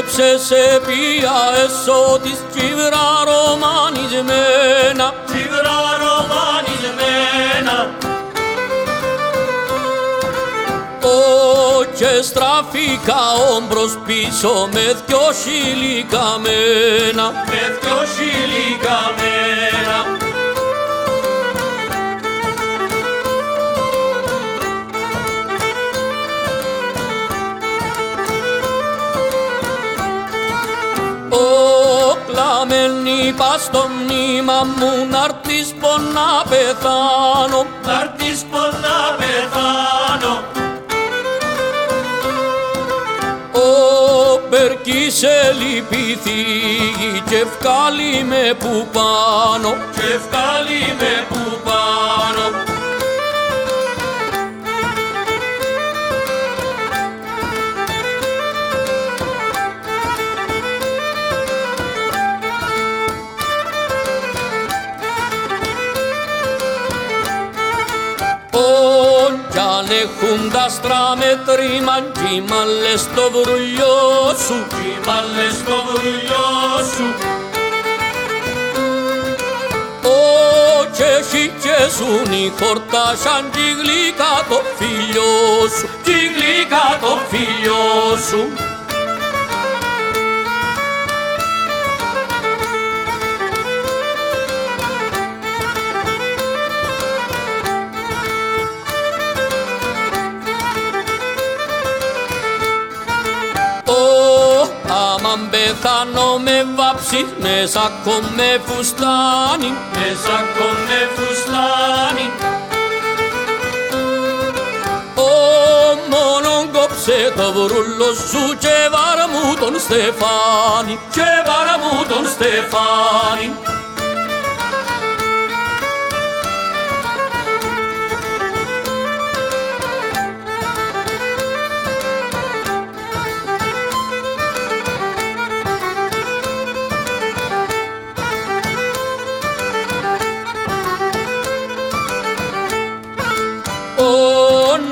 Έγραψε σε πια εσώ της κύβρα ρομανισμένα. Κύβρα ρομανισμένα. Ω και στραφήκα όμπρος πίσω με δυο σιλικαμένα. Με δυο σιλικαμένα κλαμμένη είπα στο μνήμα μου να'ρθεις πω να πεθάνω. Να'ρθεις πω να πεθάνω. Ο Μπερκής λυπηθεί και βγάλει με που πάνω. Και βγάλει με που κι αν έχουν τα στραμετρήμα κι μάλλες στο βρουλιό σου κι μάλλες στο βρουλιό σου. Ω και έχει και ζουν οι χορτά σαν τη γλυκά το φιλιό σου τη γλυκά το φιλιό Άμαν πεθάνω με βάψει μέσα με φουστάνι μέσα με φουστάνι. Ω μόνον κόψε το βρούλο σου και βάρα μου τον Στεφάνι και βάρα μου τον Στεφάνι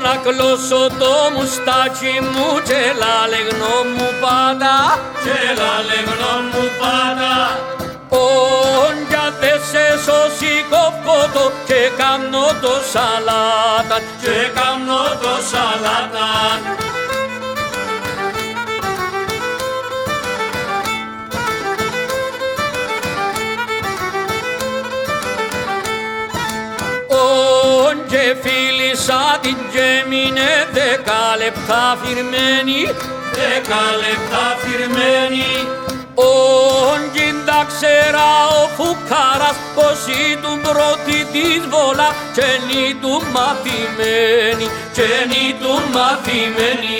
να κλώσω το μουστάκι μου. Και λαλεγνό μου πάντα. Και λαλεγνό μου πάντα. Ον για δε σε σώσει κοφκότο και κάνω το σαλάταν. Και κάνω το σαλάταν και φίλησα την και μείνε δέκα λεπτά φυρμένη δέκα λεπτά φυρμένη Ον τα ξέρα ο φουκάρας πως ήταν πρώτη της βόλα και νη του μαθημένη και νη του μαθημένη